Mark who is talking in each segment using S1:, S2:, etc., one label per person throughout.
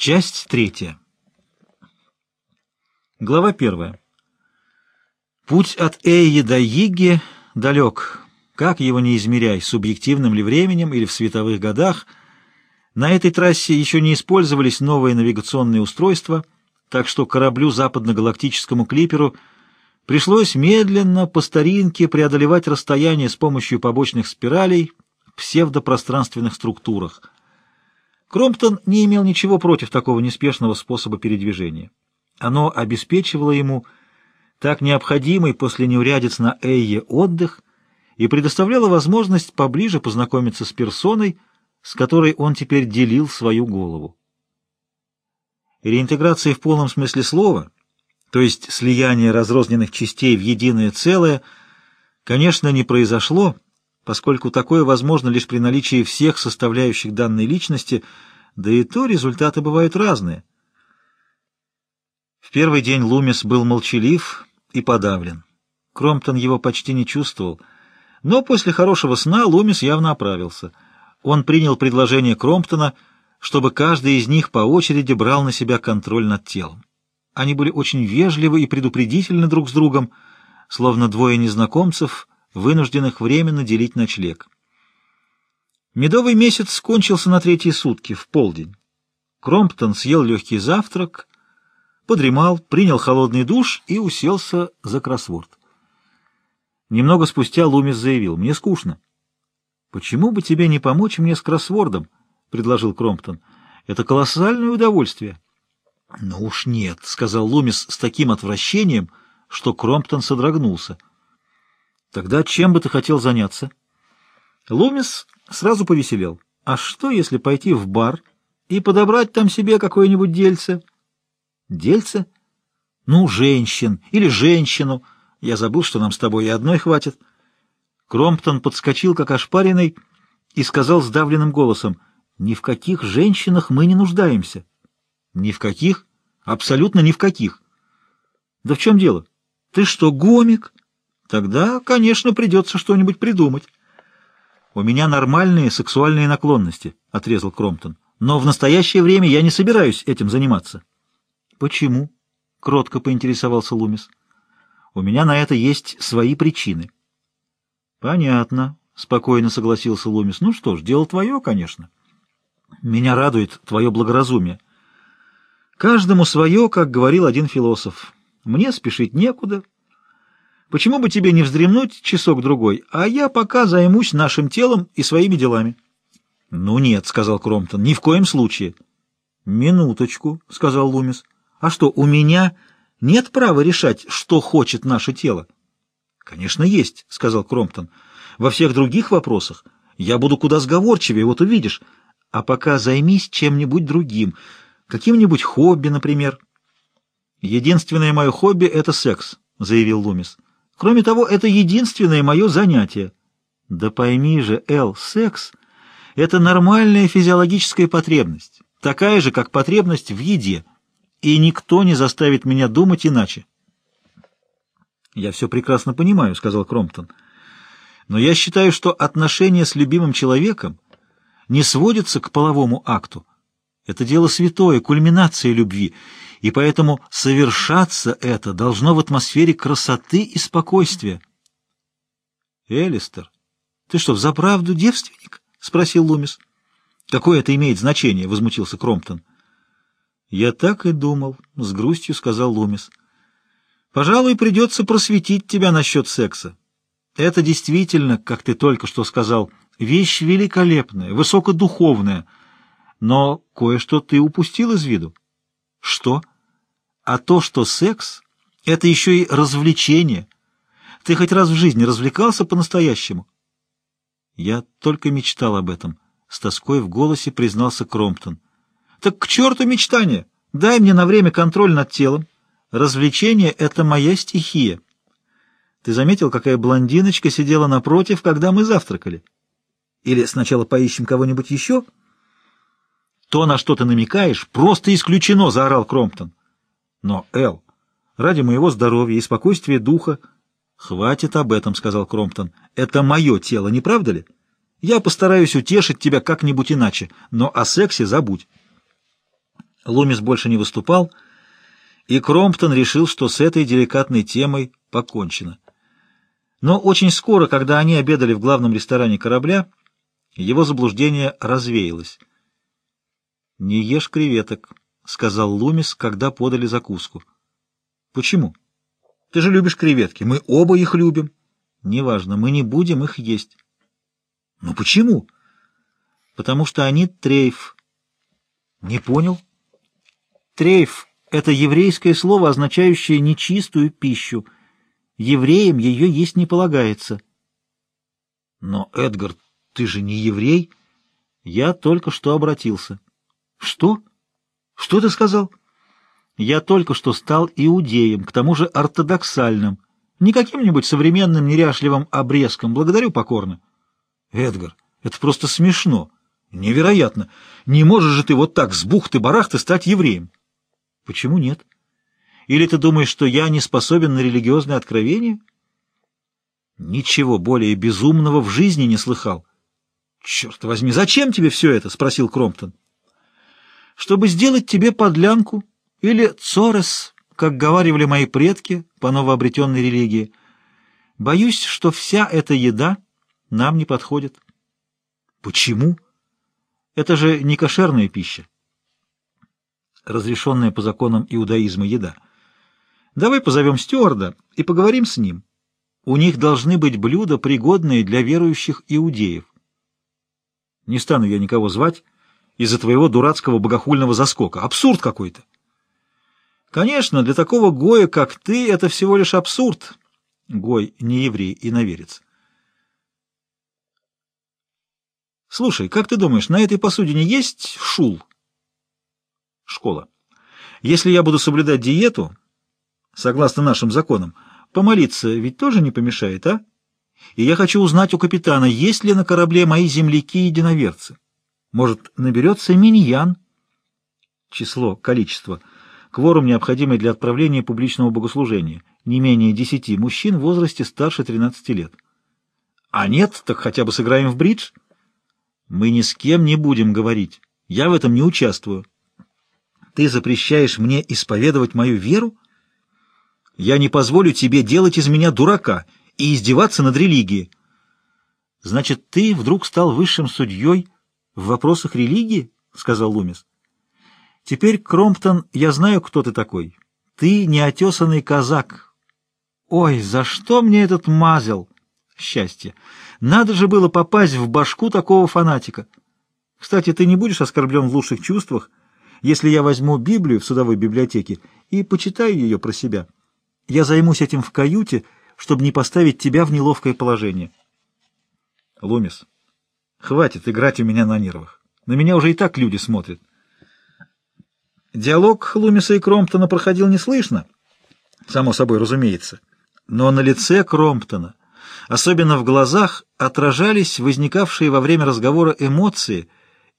S1: Часть третья. Глава первая. Путь от Эйи до Йиги далек. Как его не измеряй, субъективным ли временем или в световых годах. На этой трассе еще не использовались новые навигационные устройства, так что кораблю западно-галактическому клиперу пришлось медленно, по старинке, преодолевать расстояние с помощью побочных спиралей в псевдопространственных структурах — Кромптон не имел ничего против такого неспешного способа передвижения. Оно обеспечивало ему так необходимый после неурядиц на Эйе отдых и предоставляло возможность поближе познакомиться с персоной, с которой он теперь делил свою голову. Реинтеграция в полном смысле слова, то есть слияние разрозненных частей в единое целое, конечно, не произошло, поскольку такое возможно лишь при наличии всех составляющих данной личности, да и то результаты бывают разные. В первый день Лумис был молчалив и подавлен. Кромптон его почти не чувствовал, но после хорошего сна Лумис явно оправился. Он принял предложение Кромптона, чтобы каждый из них по очереди брал на себя контроль над телом. Они были очень вежливы и предупредительны друг с другом, словно двое незнакомцев — вынужденных временно делить ночлег. Медовый месяц кончился на третьи сутки, в полдень. Кромптон съел легкий завтрак, подремал, принял холодный душ и уселся за кроссворд. Немного спустя Лумис заявил, «Мне скучно». «Почему бы тебе не помочь мне с кроссвордом?» — предложил Кромптон. «Это колоссальное удовольствие». «Ну уж нет», — сказал Лумис с таким отвращением, что Кромптон содрогнулся. Тогда чем бы ты хотел заняться? Лумис сразу повеселел. А что, если пойти в бар и подобрать там себе какое-нибудь дельце? Дельце? Ну, женщин или женщину. Я забыл, что нам с тобой и одной хватит. Кромптон подскочил, как ошпаренный, и сказал сдавленным голосом, «Ни в каких женщинах мы не нуждаемся». «Ни в каких? Абсолютно ни в каких». «Да в чем дело? Ты что, гомик?» Тогда, конечно, придется что-нибудь придумать. У меня нормальные сексуальные наклонности, — отрезал Кромптон. Но в настоящее время я не собираюсь этим заниматься. Почему? — кротко поинтересовался Лумис. У меня на это есть свои причины. Понятно, — спокойно согласился Лумис. Ну что ж, дело твое, конечно. Меня радует твое благоразумие. Каждому свое, как говорил один философ. Мне спешить некуда, — Почему бы тебе не вздремнуть часок-другой, а я пока займусь нашим телом и своими делами? — Ну нет, — сказал Кромптон, — ни в коем случае. — Минуточку, — сказал Лумис. — А что, у меня нет права решать, что хочет наше тело? — Конечно, есть, — сказал Кромптон. — Во всех других вопросах я буду куда сговорчивее, вот увидишь. А пока займись чем-нибудь другим, каким-нибудь хобби, например. — Единственное мое хобби — это секс, — заявил Лумис. — Кроме того, это единственное мое занятие. Да пойми же, Эл, секс — это нормальная физиологическая потребность, такая же, как потребность в еде, и никто не заставит меня думать иначе. «Я все прекрасно понимаю», — сказал Кромптон. «Но я считаю, что отношения с любимым человеком не сводятся к половому акту. Это дело святое, кульминация любви, и поэтому совершаться это должно в атмосфере красоты и спокойствия. «Элистер, ты что, взаправду девственник?» — спросил Лумис. «Какое это имеет значение?» — возмутился Кромптон. «Я так и думал», — с грустью сказал Лумис. «Пожалуй, придется просветить тебя насчет секса. Это действительно, как ты только что сказал, вещь великолепная, высокодуховная, но кое-что ты упустил из виду». «Что?» А то, что секс — это еще и развлечение. Ты хоть раз в жизни развлекался по-настоящему? Я только мечтал об этом. С тоской в голосе признался Кромптон. Так к черту мечтания! Дай мне на время контроль над телом. Развлечение — это моя стихия. Ты заметил, какая блондиночка сидела напротив, когда мы завтракали? Или сначала поищем кого-нибудь еще? То, на что ты намекаешь, просто исключено, — заорал Кромптон. Но, Эл, ради моего здоровья и спокойствия духа... «Хватит об этом», — сказал Кромптон. «Это мое тело, не правда ли? Я постараюсь утешить тебя как-нибудь иначе, но о сексе забудь». Лумис больше не выступал, и Кромптон решил, что с этой деликатной темой покончено. Но очень скоро, когда они обедали в главном ресторане корабля, его заблуждение развеялось. «Не ешь креветок», — сказал Лумис, когда подали закуску. «Почему? Ты же любишь креветки. Мы оба их любим». «Неважно, мы не будем их есть». «Ну почему?» «Потому что они трейф». «Не понял?» «Трейф» — это еврейское слово, означающее нечистую пищу. Евреям ее есть не полагается. «Но, Эдгар, ты же не еврей?» «Я только что обратился». «Что? Что ты сказал?» «Я только что стал иудеем, к тому же ортодоксальным». Не каким-нибудь современным неряшливым обрезком. Благодарю покорно. Эдгар, это просто смешно. Невероятно. Не можешь же ты вот так с бухты-барахты стать евреем. Почему нет? Или ты думаешь, что я не способен на религиозное откровение? Ничего более безумного в жизни не слыхал. Черт возьми, зачем тебе все это? Спросил Кромптон. Чтобы сделать тебе подлянку или цорес как говаривали мои предки по новообретенной религии. Боюсь, что вся эта еда нам не подходит. Почему? Это же не кошерная пища. Разрешенная по законам иудаизма еда. Давай позовем стюарда и поговорим с ним. У них должны быть блюда, пригодные для верующих иудеев. Не стану я никого звать из-за твоего дурацкого богохульного заскока. Абсурд какой-то. Конечно, для такого Гоя, как ты, это всего лишь абсурд. Гой не еврей и наверец. Слушай, как ты думаешь, на этой посудине есть шул? Школа. Если я буду соблюдать диету, согласно нашим законам, помолиться ведь тоже не помешает, а? И я хочу узнать у капитана, есть ли на корабле мои земляки-единоверцы. Может, наберется миньян? Число, количество — Кворум, необходимый для отправления публичного богослужения. Не менее десяти мужчин в возрасте старше 13 лет. А нет, так хотя бы сыграем в бридж? Мы ни с кем не будем говорить. Я в этом не участвую. Ты запрещаешь мне исповедовать мою веру? Я не позволю тебе делать из меня дурака и издеваться над религией. Значит, ты вдруг стал высшим судьей в вопросах религии? — сказал Лумис. Теперь, Кромптон, я знаю, кто ты такой. Ты неотесанный казак. Ой, за что мне этот мазел? Счастье. Надо же было попасть в башку такого фанатика. Кстати, ты не будешь оскорблен в лучших чувствах, если я возьму Библию в судовой библиотеке и почитаю ее про себя. Я займусь этим в каюте, чтобы не поставить тебя в неловкое положение. Лумис, хватит играть у меня на нервах. На меня уже и так люди смотрят. Диалог Лумиса и Кромптона проходил неслышно, само собой разумеется, но на лице Кромптона, особенно в глазах, отражались возникавшие во время разговора эмоции,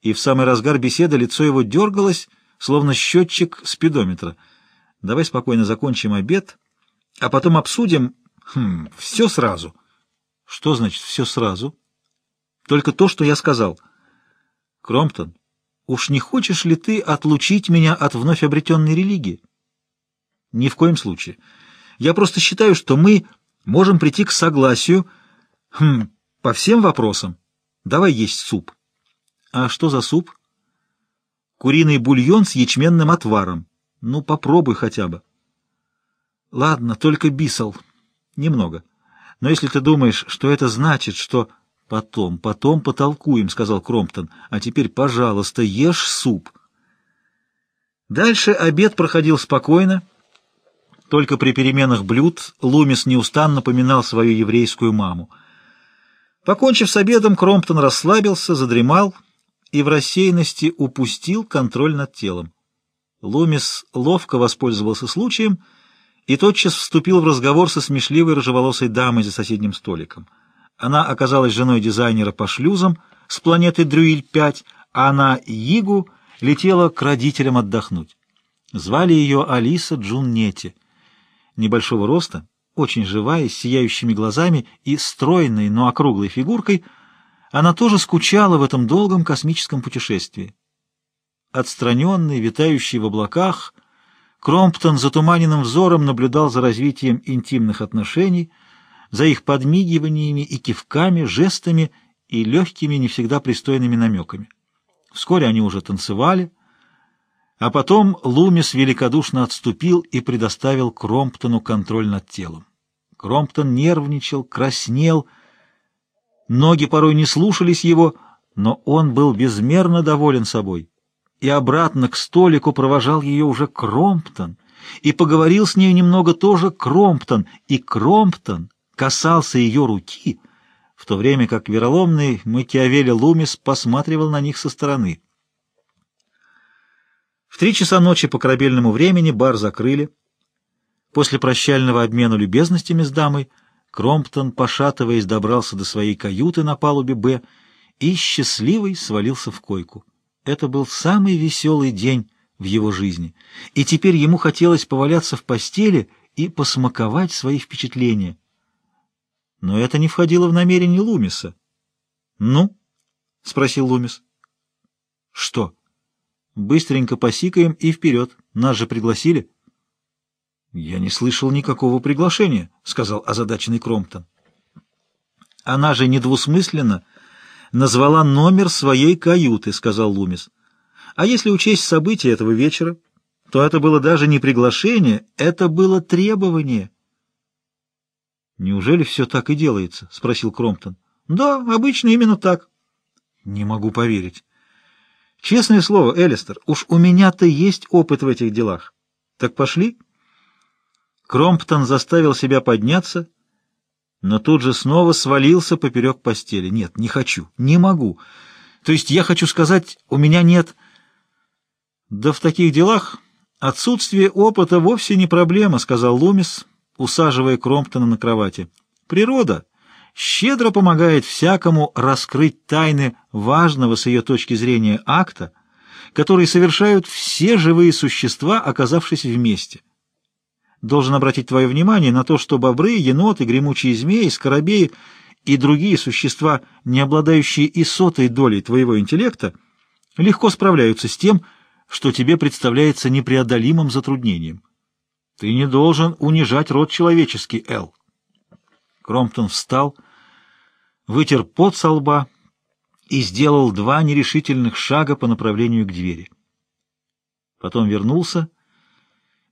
S1: и в самый разгар беседы лицо его дергалось, словно счетчик спидометра. Давай спокойно закончим обед, а потом обсудим хм, все сразу. Что значит «все сразу»? Только то, что я сказал. Кромптон, Уж не хочешь ли ты отлучить меня от вновь обретенной религии? Ни в коем случае. Я просто считаю, что мы можем прийти к согласию хм, по всем вопросам. Давай есть суп. А что за суп? Куриный бульон с ячменным отваром. Ну, попробуй хотя бы. Ладно, только бисел. Немного. Но если ты думаешь, что это значит, что... «Потом, потом потолкуем», — сказал Кромптон. «А теперь, пожалуйста, ешь суп». Дальше обед проходил спокойно. Только при переменах блюд Лумис неустанно поминал свою еврейскую маму. Покончив с обедом, Кромптон расслабился, задремал и в рассеянности упустил контроль над телом. Лумис ловко воспользовался случаем и тотчас вступил в разговор со смешливой рыжеволосой дамой за соседним столиком. Она оказалась женой дизайнера по шлюзам с планеты Дрюиль-5, а на Игу летела к родителям отдохнуть. Звали ее Алиса Джуннети. Небольшого роста, очень живая, с сияющими глазами и стройной, но округлой фигуркой, она тоже скучала в этом долгом космическом путешествии. Отстраненный, витающий в облаках, Кромптон затуманенным взором наблюдал за развитием интимных отношений, за их подмигиваниями и кивками, жестами и легкими, не всегда пристойными намеками. Вскоре они уже танцевали, а потом Лумис великодушно отступил и предоставил Кромптону контроль над телом. Кромптон нервничал, краснел, ноги порой не слушались его, но он был безмерно доволен собой. И обратно к столику провожал ее уже Кромптон, и поговорил с ней немного тоже Кромптон, и Кромптон касался ее руки, в то время как вероломный Макиавелли Лумис посматривал на них со стороны. В три часа ночи по корабельному времени бар закрыли, После прощального обмена любезностями с дамой Кромптон, пошатываясь, добрался до своей каюты на палубе «Б» и счастливый свалился в койку. Это был самый веселый день в его жизни, и теперь ему хотелось поваляться в постели и посмаковать свои впечатления. Но это не входило в намерение Лумиса. «Ну?» — спросил Лумис. «Что?» «Быстренько посикаем и вперед. Нас же пригласили». «Я не слышал никакого приглашения», — сказал озадаченный Кромптон. «Она же недвусмысленно назвала номер своей каюты», — сказал Лумис. «А если учесть события этого вечера, то это было даже не приглашение, это было требование». «Неужели все так и делается?» — спросил Кромптон. «Да, обычно именно так». «Не могу поверить». «Честное слово, Элистер, уж у меня-то есть опыт в этих делах. Так пошли?» Кромптон заставил себя подняться, но тут же снова свалился поперек постели. Нет, не хочу, не могу. То есть я хочу сказать, у меня нет... Да в таких делах отсутствие опыта вовсе не проблема, сказал Лумис, усаживая Кромптона на кровати. Природа щедро помогает всякому раскрыть тайны важного с ее точки зрения акта, который совершают все живые существа, оказавшись вместе должен обратить твое внимание на то, что бобры, еноты, гремучие змеи, скоробеи и другие существа, не обладающие и сотой долей твоего интеллекта, легко справляются с тем, что тебе представляется непреодолимым затруднением. Ты не должен унижать род человеческий, Эл. Кромптон встал, вытер пот со лба и сделал два нерешительных шага по направлению к двери. Потом вернулся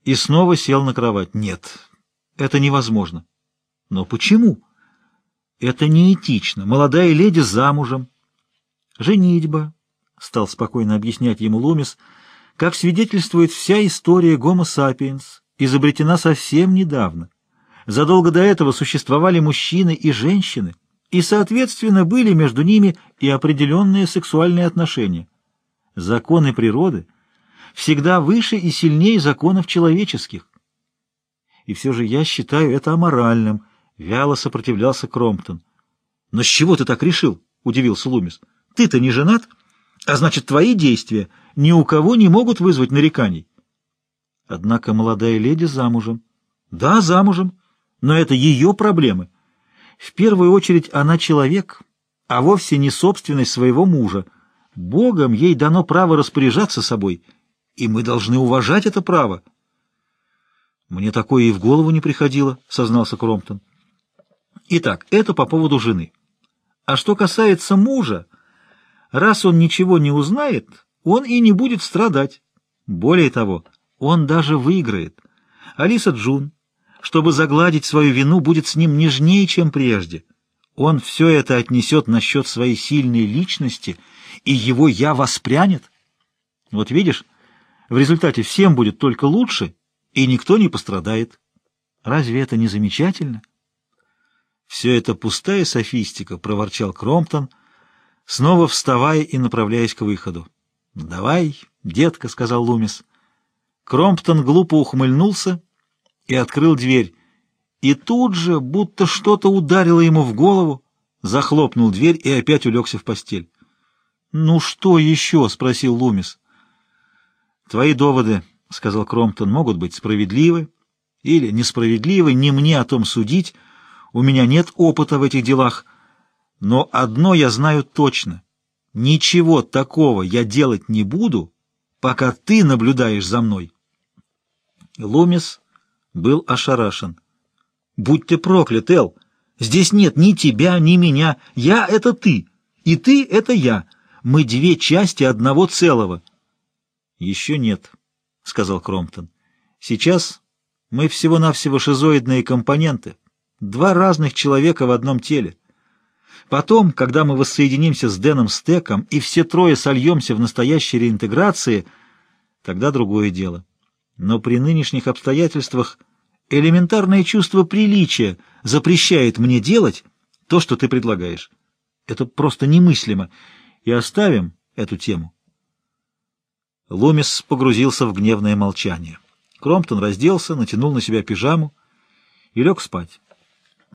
S1: и снова сел на кровать. Нет, это невозможно. Но почему? Это неэтично. Молодая леди замужем. Женитьба, стал спокойно объяснять ему Лумис, как свидетельствует вся история Homo sapiens, изобретена совсем недавно. Задолго до этого существовали мужчины и женщины, и, соответственно, были между ними и определенные сексуальные отношения. Законы природы — всегда выше и сильнее законов человеческих. И все же я считаю это аморальным, — вяло сопротивлялся Кромптон. — Но с чего ты так решил? — удивился Лумис. — Ты-то не женат, а значит, твои действия ни у кого не могут вызвать нареканий. Однако молодая леди замужем. Да, замужем, но это ее проблемы. В первую очередь она человек, а вовсе не собственность своего мужа. Богом ей дано право распоряжаться собой — и мы должны уважать это право. Мне такое и в голову не приходило, сознался Кромптон. Итак, это по поводу жены. А что касается мужа, раз он ничего не узнает, он и не будет страдать. Более того, он даже выиграет. Алиса Джун, чтобы загладить свою вину, будет с ним нежнее, чем прежде. Он все это отнесет насчет своей сильной личности, и его «я» воспрянет. Вот видишь, в результате всем будет только лучше, и никто не пострадает. Разве это не замечательно? Все это пустая софистика, — проворчал Кромптон, снова вставая и направляясь к выходу. — Давай, детка, — сказал Лумис. Кромптон глупо ухмыльнулся и открыл дверь. И тут же, будто что-то ударило ему в голову, захлопнул дверь и опять улегся в постель. — Ну что еще? — спросил Лумис. Твои доводы, — сказал Кромптон, — могут быть справедливы или несправедливы, не мне о том судить, у меня нет опыта в этих делах, но одно я знаю точно — ничего такого я делать не буду, пока ты наблюдаешь за мной. Лумис был ошарашен. «Будь ты проклят, Эл! Здесь нет ни тебя, ни меня. Я — это ты, и ты — это я. Мы две части одного целого». «Еще нет», — сказал Кромптон. «Сейчас мы всего-навсего шизоидные компоненты, два разных человека в одном теле. Потом, когда мы воссоединимся с Дэном Стеком и все трое сольемся в настоящей реинтеграции, тогда другое дело. Но при нынешних обстоятельствах элементарное чувство приличия запрещает мне делать то, что ты предлагаешь. Это просто немыслимо. И оставим эту тему. Лумис погрузился в гневное молчание. Кромптон разделся, натянул на себя пижаму и лег спать.